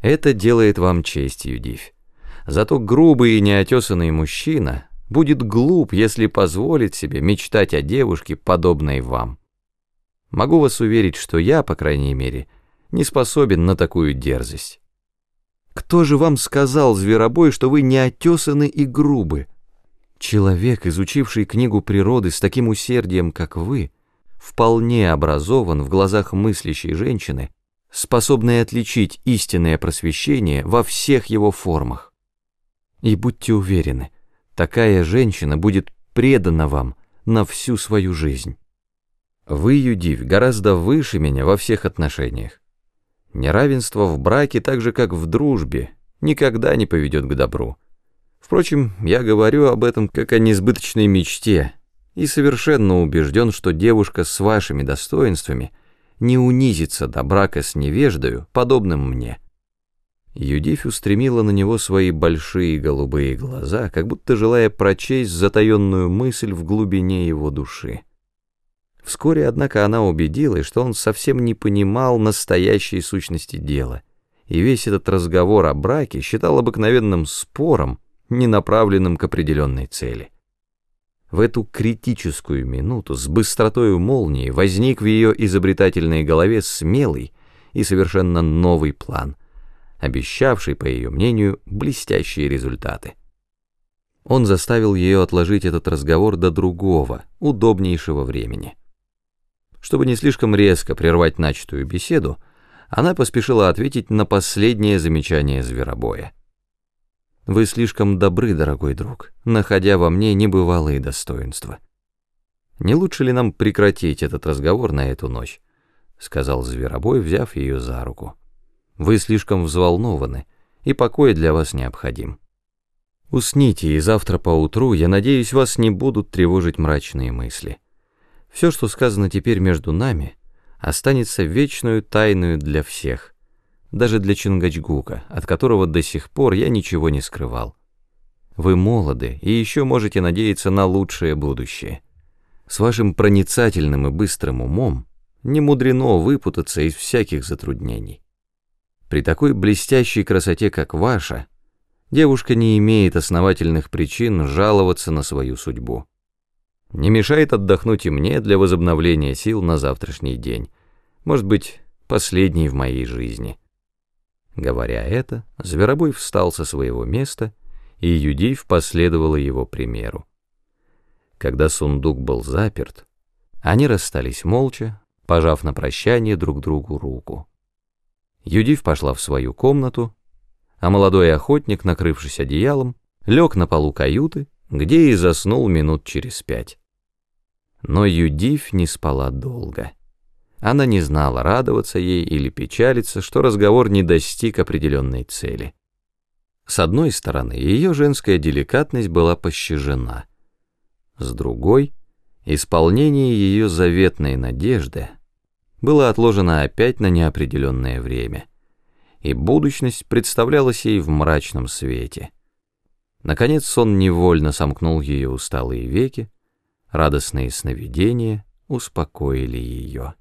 Это делает вам честь, Юдивь. Зато грубый и неотесанный мужчина будет глуп, если позволит себе мечтать о девушке, подобной вам. Могу вас уверить, что я, по крайней мере, не способен на такую дерзость. Кто же вам сказал, зверобой, что вы неотесаны и грубы? Человек, изучивший книгу природы с таким усердием, как вы, вполне образован в глазах мыслящей женщины, способной отличить истинное просвещение во всех его формах. И будьте уверены, такая женщина будет предана вам на всю свою жизнь. Вы, Юдивь, гораздо выше меня во всех отношениях. Неравенство в браке, так же как в дружбе, никогда не поведет к добру. Впрочем, я говорю об этом как о несбыточной мечте и совершенно убежден, что девушка с вашими достоинствами не унизится до брака с невеждою, подобным мне. Юдифь устремила на него свои большие голубые глаза, как будто желая прочесть затаенную мысль в глубине его души. Вскоре, однако, она убедилась, что он совсем не понимал настоящей сущности дела, и весь этот разговор о браке считал обыкновенным спором, не направленным к определенной цели. В эту критическую минуту с быстротою молнии возник в ее изобретательной голове смелый и совершенно новый план, обещавший, по ее мнению, блестящие результаты. Он заставил ее отложить этот разговор до другого, удобнейшего времени. Чтобы не слишком резко прервать начатую беседу, она поспешила ответить на последнее замечание зверобоя. «Вы слишком добры, дорогой друг, находя во мне небывалые достоинства. Не лучше ли нам прекратить этот разговор на эту ночь?» — сказал зверобой, взяв ее за руку. «Вы слишком взволнованы, и покой для вас необходим. Усните, и завтра поутру, я надеюсь, вас не будут тревожить мрачные мысли». Все, что сказано теперь между нами, останется вечную тайную для всех, даже для Чингачгука, от которого до сих пор я ничего не скрывал. Вы молоды и еще можете надеяться на лучшее будущее. С вашим проницательным и быстрым умом не мудрено выпутаться из всяких затруднений. При такой блестящей красоте, как ваша, девушка не имеет основательных причин жаловаться на свою судьбу. Не мешает отдохнуть и мне для возобновления сил на завтрашний день. Может быть, последний в моей жизни. Говоря это, Зверобой встал со своего места, и Юдив последовала его примеру. Когда сундук был заперт, они расстались молча, пожав на прощание друг другу руку. Юдив пошла в свою комнату, а молодой охотник, накрывшись одеялом, лег на полу каюты, где и заснул минут через пять. Но Юдив не спала долго. Она не знала, радоваться ей или печалиться, что разговор не достиг определенной цели. С одной стороны, ее женская деликатность была пощажена. С другой, исполнение ее заветной надежды было отложено опять на неопределенное время, и будущность представлялась ей в мрачном свете. Наконец сон невольно сомкнул ее усталые веки, Радостные сновидения успокоили ее.